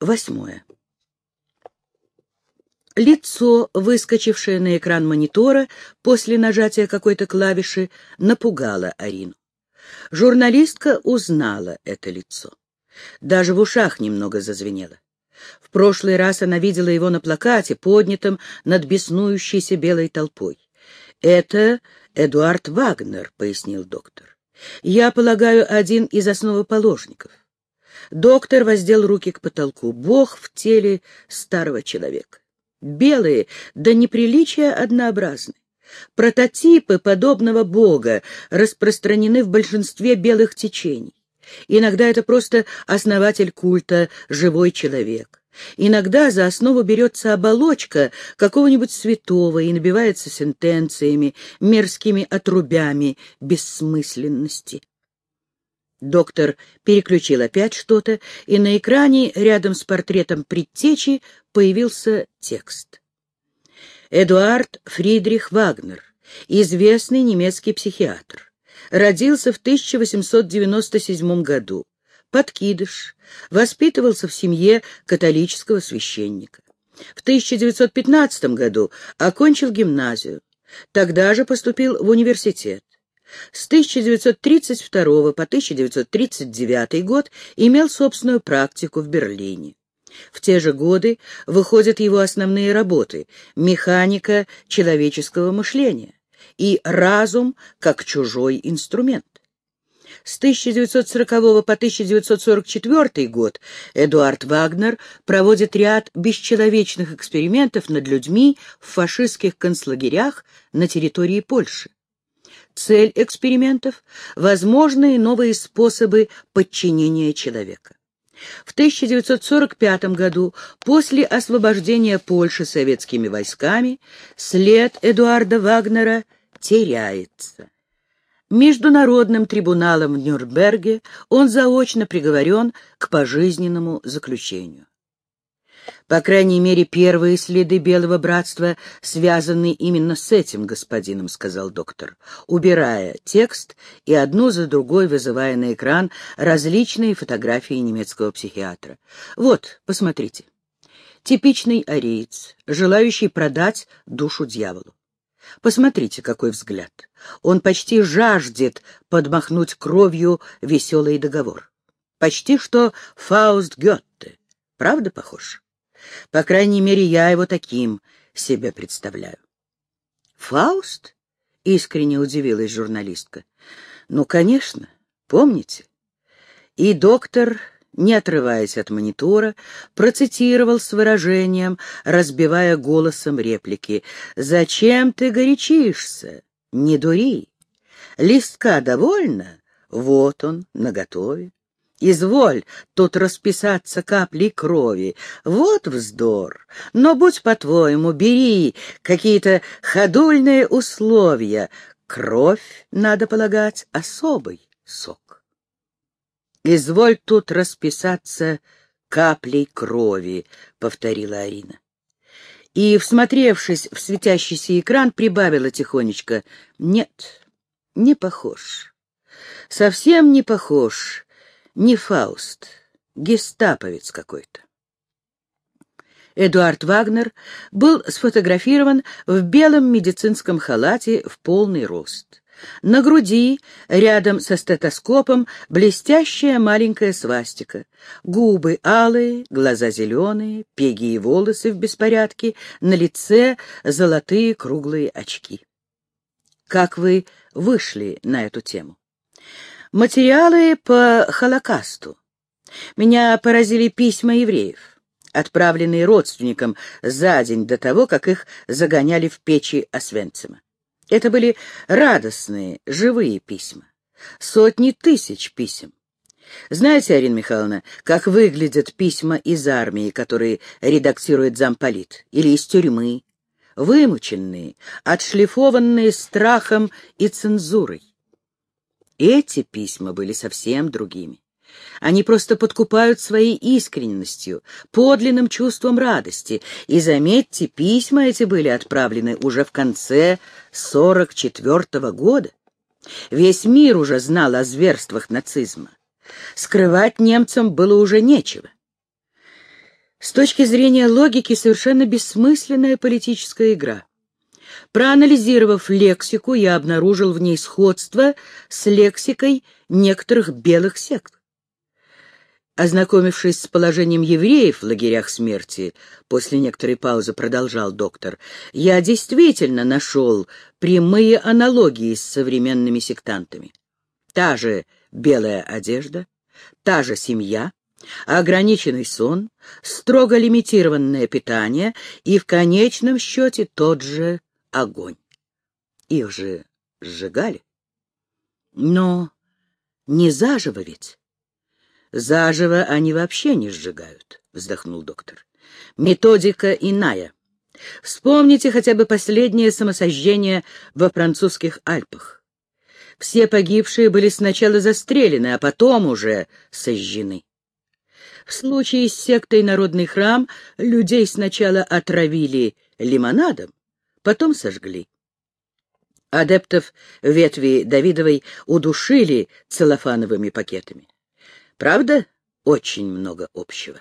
Восьмое. Лицо, выскочившее на экран монитора после нажатия какой-то клавиши, напугало Арину. Журналистка узнала это лицо. Даже в ушах немного зазвенело. В прошлый раз она видела его на плакате, поднятом над беснующейся белой толпой. «Это Эдуард Вагнер», — пояснил доктор. «Я полагаю, один из основоположников». Доктор воздел руки к потолку. Бог в теле старого человека белые, до неприличия однообразны. Прототипы подобного бога распространены в большинстве белых течений. Иногда это просто основатель культа, живой человек. Иногда за основу берется оболочка какого-нибудь святого и набивается сентенциями, мерзкими отрубями бессмысленности. Доктор переключил опять что-то, и на экране рядом с портретом предтечи появился текст. Эдуард Фридрих Вагнер, известный немецкий психиатр, родился в 1897 году, подкидыш, воспитывался в семье католического священника. В 1915 году окончил гимназию, тогда же поступил в университет. С 1932 по 1939 год имел собственную практику в Берлине. В те же годы выходят его основные работы «Механика человеческого мышления» и «Разум как чужой инструмент». С 1940 по 1944 год Эдуард Вагнер проводит ряд бесчеловечных экспериментов над людьми в фашистских концлагерях на территории Польши. Цель экспериментов — возможные новые способы подчинения человека. В 1945 году, после освобождения Польши советскими войсками, след Эдуарда Вагнера теряется. Международным трибуналом в Нюрнберге он заочно приговорен к пожизненному заключению. По крайней мере, первые следы Белого Братства связаны именно с этим господином, — сказал доктор, убирая текст и одну за другой вызывая на экран различные фотографии немецкого психиатра. Вот, посмотрите. Типичный ариец, желающий продать душу дьяволу. Посмотрите, какой взгляд. Он почти жаждет подмахнуть кровью веселый договор. Почти что Фауст Гетте. Правда похож? По крайней мере, я его таким себе представляю. «Фауст?» — искренне удивилась журналистка. «Ну, конечно, помните?» И доктор, не отрываясь от монитора, процитировал с выражением, разбивая голосом реплики. «Зачем ты горячишься? Не дури! Листка довольно? Вот он, наготове. Изволь тут расписаться каплей крови. Вот вздор. Но будь по-твоему, бери какие-то ходульные условия. Кровь, надо полагать, особый сок. Изволь тут расписаться каплей крови, — повторила Арина. И, всмотревшись в светящийся экран, прибавила тихонечко. Нет, не похож. Совсем не похож не Фауст, гестаповец какой-то. Эдуард Вагнер был сфотографирован в белом медицинском халате в полный рост. На груди, рядом со стетоскопом, блестящая маленькая свастика. Губы алые, глаза зеленые, пеги и волосы в беспорядке, на лице золотые круглые очки. Как вы вышли на эту тему? Материалы по Холокасту. Меня поразили письма евреев, отправленные родственникам за день до того, как их загоняли в печи Освенцима. Это были радостные, живые письма. Сотни тысяч писем. Знаете, Арина Михайловна, как выглядят письма из армии, которые редактирует замполит, или из тюрьмы? Вымученные, отшлифованные страхом и цензурой. Эти письма были совсем другими. Они просто подкупают своей искренностью, подлинным чувством радости. И, заметьте, письма эти были отправлены уже в конце 44-го года. Весь мир уже знал о зверствах нацизма. Скрывать немцам было уже нечего. С точки зрения логики совершенно бессмысленная политическая игра. Проанализировав лексику, я обнаружил в ней сходство с лексикой некоторых белых сект. Ознакомившись с положением евреев в лагерях смерти, после некоторой паузы продолжал доктор, я действительно нашел прямые аналогии с современными сектантами. Та же белая одежда, та же семья, ограниченный сон, строго лимитированное питание и в конечном счете тот же огонь. Их же сжигали. Но не заживо ведь. Заживо они вообще не сжигают, вздохнул доктор. Методика иная. Вспомните хотя бы последнее самосожжение во французских Альпах. Все погибшие были сначала застрелены, а потом уже сожжены. В случае с сектой «Народный храм» людей сначала отравили лимонадом, потом сожгли. Адептов ветви Давидовой удушили целлофановыми пакетами. Правда, очень много общего.